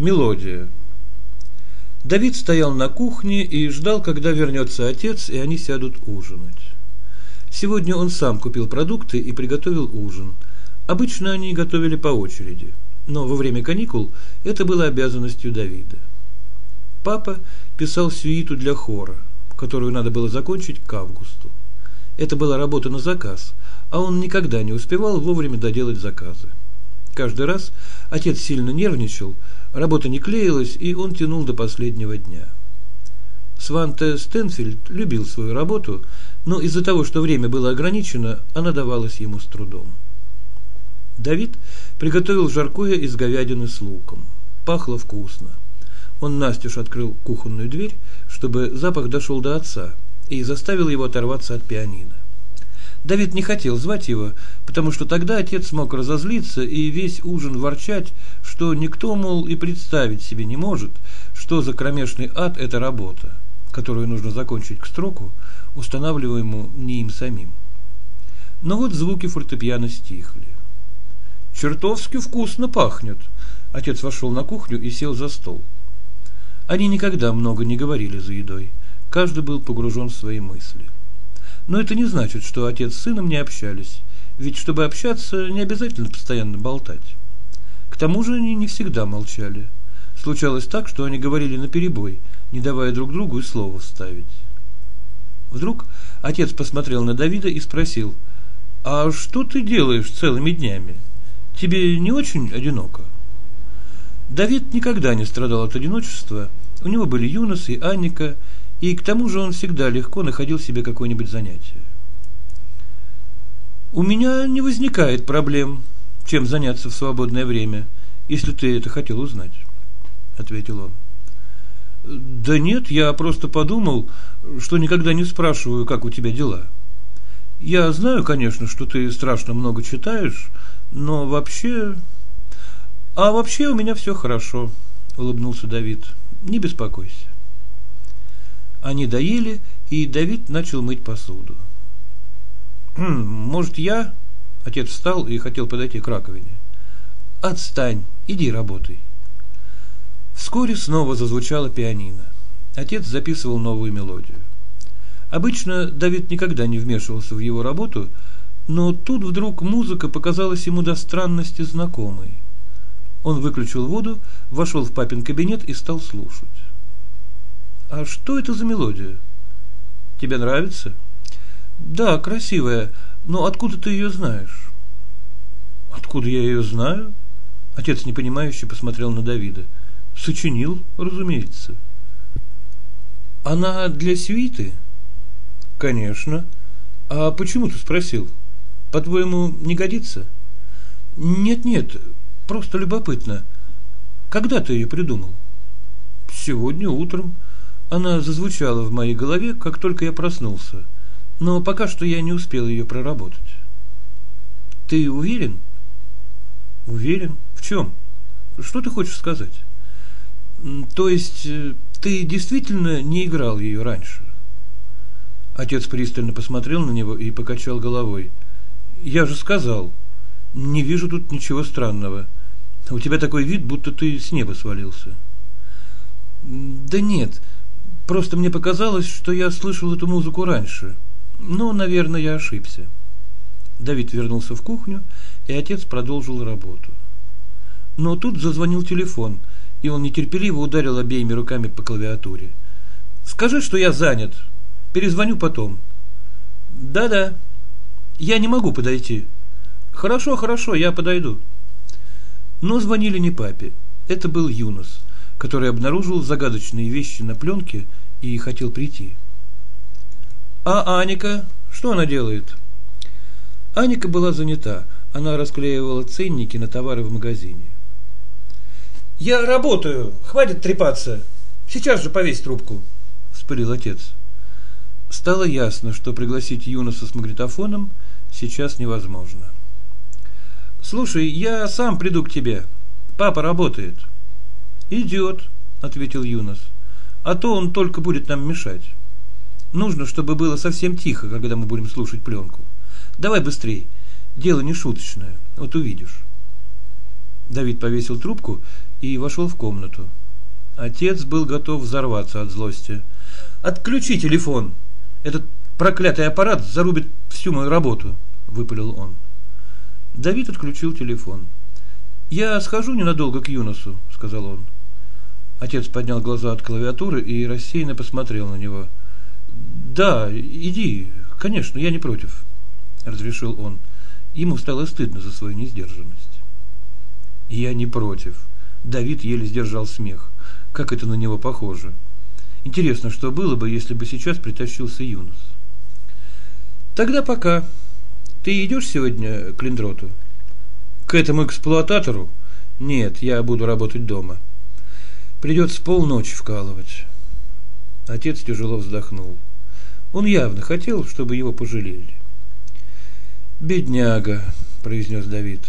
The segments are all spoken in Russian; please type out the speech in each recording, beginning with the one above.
Мелодия. Давид стоял на кухне и ждал, когда вернется отец, и они сядут ужинать. Сегодня он сам купил продукты и приготовил ужин. Обычно они готовили по очереди, но во время каникул это было обязанностью Давида. Папа писал сюиту для хора, которую надо было закончить к августу. Это была работа на заказ, а он никогда не успевал вовремя доделать заказы. Каждый раз отец сильно нервничал, работа не клеилась, и он тянул до последнего дня. Сванте Стенфильд любил свою работу, но из-за того, что время было ограничено, она давалась ему с трудом. Давид приготовил жаркое из говядины с луком. Пахло вкусно. Он настежь открыл кухонную дверь, чтобы запах дошел до отца, и заставил его оторваться от пианино. Давид не хотел звать его, потому что тогда отец мог разозлиться и весь ужин ворчать, что никто, мол, и представить себе не может, что за кромешный ад эта работа, которую нужно закончить к строку, устанавливаемому не им самим. Но вот звуки фортепиано стихли. «Чертовски вкусно пахнет!» Отец вошел на кухню и сел за стол. Они никогда много не говорили за едой. Каждый был погружен в свои мысли. Но это не значит, что отец с сыном не общались, ведь чтобы общаться, не обязательно постоянно болтать. К тому же они не всегда молчали. Случалось так, что они говорили наперебой, не давая друг другу и слова вставить. Вдруг отец посмотрел на Давида и спросил, «А что ты делаешь целыми днями? Тебе не очень одиноко?» Давид никогда не страдал от одиночества, у него были Юнос и Анника, и к тому же он всегда легко находил себе какое-нибудь занятие. «У меня не возникает проблем, чем заняться в свободное время, если ты это хотел узнать», — ответил он. «Да нет, я просто подумал, что никогда не спрашиваю, как у тебя дела. Я знаю, конечно, что ты страшно много читаешь, но вообще... А вообще у меня все хорошо», — улыбнулся Давид. «Не беспокойся». Они доели, и Давид начал мыть посуду. «Хм, «Может, я?» Отец встал и хотел подойти к раковине. «Отстань, иди работай». Вскоре снова зазвучала пианино. Отец записывал новую мелодию. Обычно Давид никогда не вмешивался в его работу, но тут вдруг музыка показалась ему до странности знакомой. Он выключил воду, вошел в папин кабинет и стал слушать. А что это за мелодия? Тебе нравится? Да, красивая, но откуда ты ее знаешь? Откуда я ее знаю? Отец непонимающе посмотрел на Давида. Сочинил, разумеется. Она для свиты? Конечно. А почему ты спросил? По-твоему, не годится? Нет-нет, просто любопытно. Когда ты ее придумал? Сегодня утром. Она зазвучала в моей голове, как только я проснулся, но пока что я не успел ее проработать. Ты уверен? Уверен? В чем? Что ты хочешь сказать? То есть, э, ты действительно не играл ее раньше? Отец пристально посмотрел на него и покачал головой. Я же сказал, не вижу тут ничего странного. У тебя такой вид, будто ты с неба свалился. Да нет, Просто мне показалось, что я слышал эту музыку раньше. Но, наверное, я ошибся. Давид вернулся в кухню, и отец продолжил работу. Но тут зазвонил телефон, и он нетерпеливо ударил обеими руками по клавиатуре. «Скажи, что я занят. Перезвоню потом». «Да-да. Я не могу подойти». «Хорошо, хорошо, я подойду». Но звонили не папе. Это был Юнос, который обнаружил загадочные вещи на пленке – и хотел прийти. А Аника? Что она делает? Аника была занята. Она расклеивала ценники на товары в магазине. Я работаю. Хватит трепаться. Сейчас же повесь трубку, вспылил отец. Стало ясно, что пригласить Юноса с магнитофоном сейчас невозможно. Слушай, я сам приду к тебе. Папа работает. Идет, ответил Юнос а то он только будет нам мешать. Нужно, чтобы было совсем тихо, когда мы будем слушать пленку. Давай быстрей. Дело не шуточное, вот увидишь. Давид повесил трубку и вошел в комнату. Отец был готов взорваться от злости. «Отключи телефон! Этот проклятый аппарат зарубит всю мою работу!» – выпалил он. Давид отключил телефон. «Я схожу ненадолго к Юносу», – сказал он. Отец поднял глаза от клавиатуры и рассеянно посмотрел на него. «Да, иди, конечно, я не против», – разрешил он. Ему стало стыдно за свою несдержанность. «Я не против». Давид еле сдержал смех. Как это на него похоже. Интересно, что было бы, если бы сейчас притащился Юнус. Тогда пока. Ты идешь сегодня к Линдроту? К этому эксплуататору? Нет, я буду работать дома. Придется полночи вкалывать. Отец тяжело вздохнул. Он явно хотел, чтобы его пожалели. «Бедняга», – произнес Давид.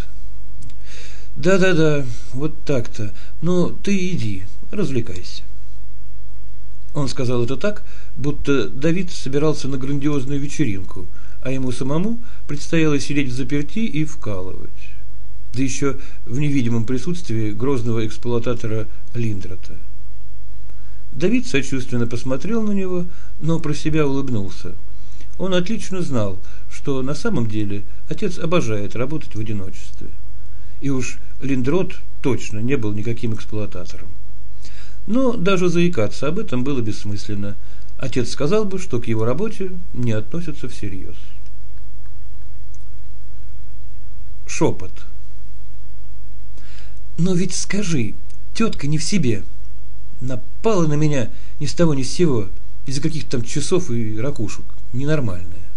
«Да-да-да, вот так-то. Ну, ты иди, развлекайся». Он сказал это так, будто Давид собирался на грандиозную вечеринку, а ему самому предстояло сидеть в заперти и вкалывать. Да еще в невидимом присутствии грозного эксплуататора Линдрота. Давид сочувственно посмотрел на него, но про себя улыбнулся. Он отлично знал, что на самом деле отец обожает работать в одиночестве. И уж Линдрот точно не был никаким эксплуататором. Но даже заикаться об этом было бессмысленно. Отец сказал бы, что к его работе не относятся всерьез. Шепот. Но ведь скажи, тетка не в себе. Напала на меня ни с того ни с сего, из-за каких-то там часов и ракушек. Ненормальная.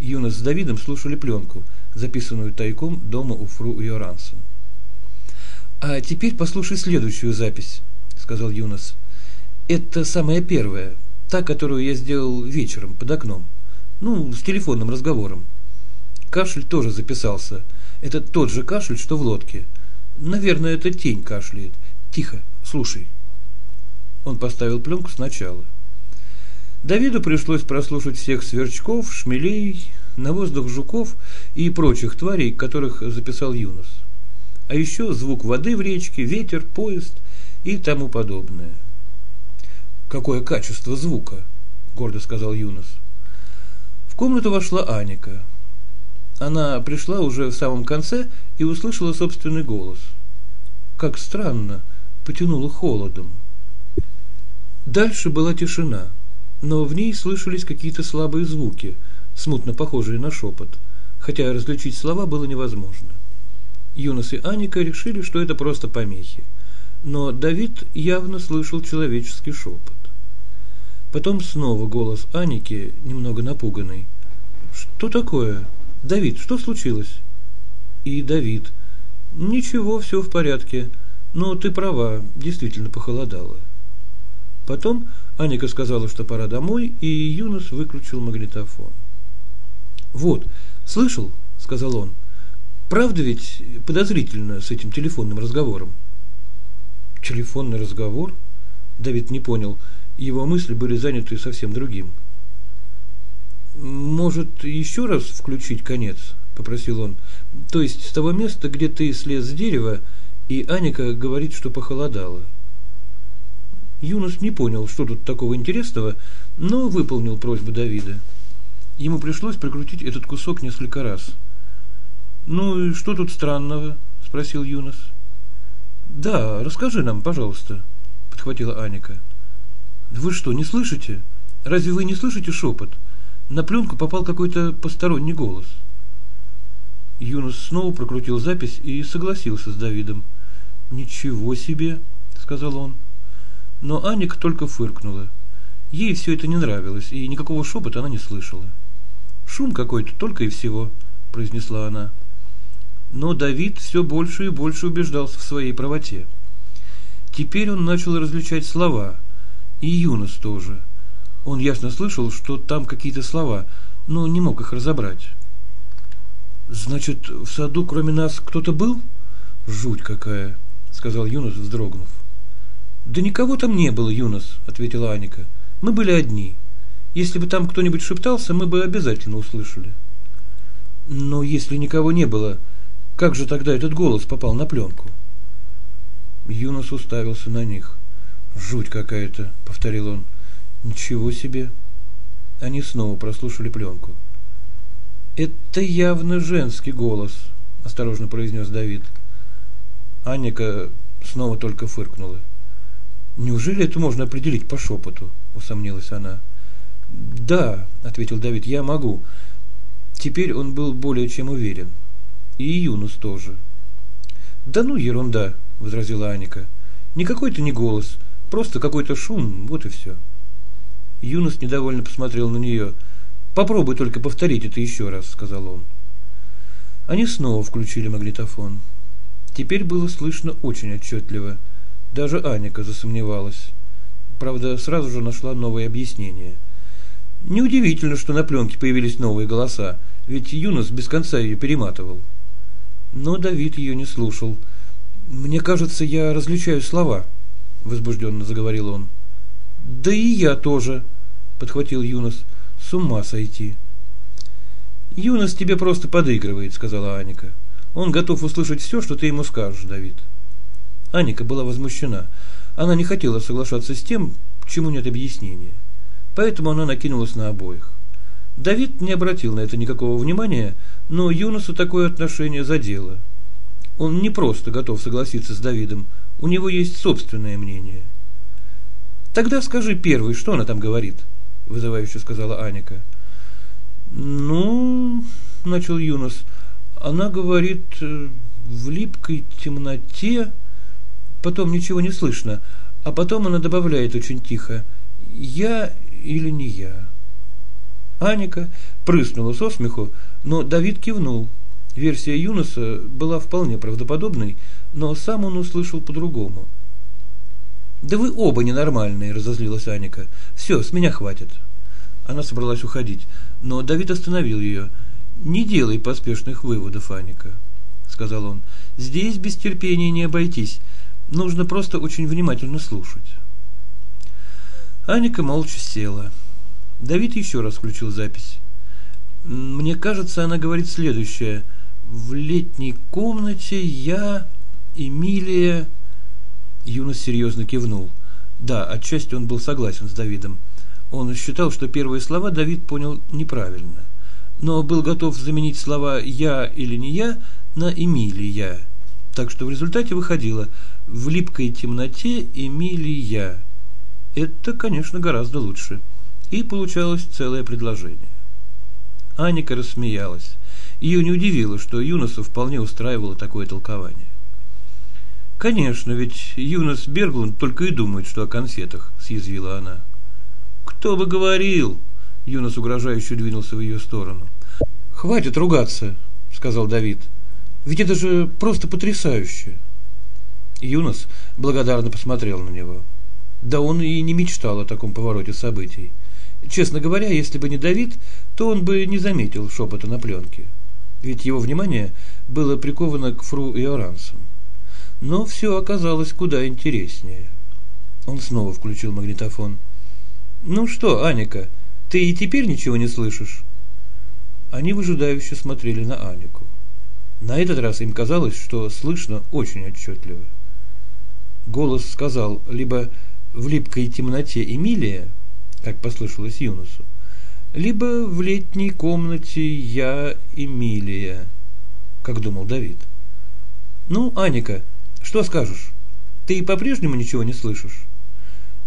Юна с Давидом слушали пленку, записанную тайком дома у фру Йорансен. А теперь послушай следующую запись сказал Юнос. Это самая первая, та, которую я сделал вечером под окном. Ну, с телефонным разговором. Кашель тоже записался. Это тот же кашель, что в лодке. Наверное, это тень кашляет. Тихо, слушай. Он поставил пленку сначала. Давиду пришлось прослушать всех сверчков, шмелей, на воздух жуков и прочих тварей, которых записал Юнос. А еще звук воды в речке, ветер, поезд – и тому подобное. Какое качество звука, гордо сказал Юнос. В комнату вошла Аника. Она пришла уже в самом конце и услышала собственный голос. Как странно, потянуло холодом. Дальше была тишина, но в ней слышались какие-то слабые звуки, смутно похожие на шепот, хотя различить слова было невозможно. Юнос и Аника решили, что это просто помехи но Давид явно слышал человеческий шепот. Потом снова голос Аники, немного напуганный. «Что такое? Давид, что случилось?» И Давид. «Ничего, все в порядке. Но ты права, действительно похолодало». Потом Аника сказала, что пора домой, и Юнос выключил магнитофон. «Вот, слышал?» – сказал он. «Правда ведь подозрительно с этим телефонным разговором?» Телефонный разговор? Давид не понял. Его мысли были заняты совсем другим. «Может, еще раз включить конец?» – попросил он. «То есть с того места, где ты слез с дерева, и Аника говорит, что похолодало». Юнус не понял, что тут такого интересного, но выполнил просьбу Давида. Ему пришлось прокрутить этот кусок несколько раз. «Ну и что тут странного?» – спросил Юнус. Да, расскажи нам, пожалуйста, подхватила Аника. Вы что, не слышите? Разве вы не слышите шепот? На пленку попал какой-то посторонний голос. Юнус снова прокрутил запись и согласился с Давидом. «Ничего себе!» – сказал он. Но Аника только фыркнула. Ей все это не нравилось, и никакого шепота она не слышала. «Шум какой-то, только и всего», – произнесла она. Но Давид все больше и больше убеждался в своей правоте. Теперь он начал различать слова, и Юнос тоже. Он ясно слышал, что там какие-то слова, но не мог их разобрать. «Значит, в саду кроме нас кто-то был?» «Жуть какая!» — сказал Юнос, вздрогнув. «Да никого там не было, Юнос», — ответила Аника. «Мы были одни. Если бы там кто-нибудь шептался, мы бы обязательно услышали». «Но если никого не было, Как же тогда этот голос попал на пленку? Юнос уставился на них. «Жуть какая-то», — повторил он. «Ничего себе!» Они снова прослушали пленку. «Это явно женский голос», – осторожно произнес Давид. Анника снова только фыркнула. «Неужели это можно определить по шепоту?» – усомнилась она. «Да», – ответил Давид, – «я могу». Теперь он был более чем уверен. И Юнус тоже. «Да ну ерунда», – возразила Аника. «Никакой это не голос, просто какой-то шум, вот и все». Юнус недовольно посмотрел на нее – Попробуй только повторить это еще раз, сказал он. Они снова включили магнитофон. Теперь было слышно очень отчетливо. Даже Аника засомневалась. Правда, сразу же нашла новое объяснение. Неудивительно, что на пленке появились новые голоса, ведь Юнос без конца ее перематывал. Но Давид ее не слушал. «Мне кажется, я различаю слова», – возбужденно заговорил он. «Да и я тоже», – подхватил Юнос. С ума сойти. Юнос тебе просто подыгрывает, сказала Аника. Он готов услышать все, что ты ему скажешь, Давид. Аника была возмущена. Она не хотела соглашаться с тем, чему нет объяснения. Поэтому она накинулась на обоих. Давид не обратил на это никакого внимания, но Юносу такое отношение задело. Он не просто готов согласиться с Давидом, у него есть собственное мнение. Тогда скажи первый, что она там говорит, вызывающе сказала Аника. Ну, начал Юнос, она говорит э, в липкой темноте, потом ничего не слышно, а потом она добавляет очень тихо: "Я или не я?" Аника прыснула со смеху, но Давид кивнул. Версия Юноса была вполне правдоподобной, но сам он услышал по-другому. Да вы оба ненормальные, разозлилась Аника. Все, с меня хватит. Она собралась уходить, но Давид остановил ее. Не делай поспешных выводов, Аника, сказал он. Здесь без терпения не обойтись. Нужно просто очень внимательно слушать. Аника молча села. Давид еще раз включил запись. Мне кажется, она говорит следующее. В летней комнате я, Эмилия, Юнос серьезно кивнул. Да, отчасти он был согласен с Давидом. Он считал, что первые слова Давид понял неправильно, но был готов заменить слова «я» или «не я» на «Эмилия». Так что в результате выходило «в липкой темноте Эмилия». Это, конечно, гораздо лучше. И получалось целое предложение. Аника рассмеялась. Ее не удивило, что Юносу вполне устраивало такое толкование. «Конечно, ведь Юнос Берглунд только и думает, что о конфетах», – съязвила она. «Кто бы говорил?» – Юнос угрожающе двинулся в ее сторону. «Хватит ругаться», – сказал Давид. «Ведь это же просто потрясающе». Юнос благодарно посмотрел на него. Да он и не мечтал о таком повороте событий. Честно говоря, если бы не Давид, то он бы не заметил шепота на пленке. Ведь его внимание было приковано к фру Иорансам. Но все оказалось куда интереснее. Он снова включил магнитофон. «Ну что, Аника, ты и теперь ничего не слышишь?» Они выжидающе смотрели на Анику. На этот раз им казалось, что слышно очень отчетливо. Голос сказал либо в липкой темноте Эмилия, как послышалось Юнусу, либо в летней комнате я Эмилия, как думал Давид. «Ну, Аника, что скажешь? Ты по-прежнему ничего не слышишь?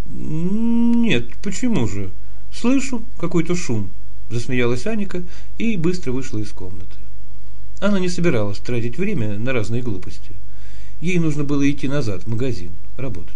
Нет, почему же? Слышу какой-то шум, засмеялась Аника и быстро вышла из комнаты. Она не собиралась тратить время на разные глупости. Ей нужно было идти назад в магазин, работать.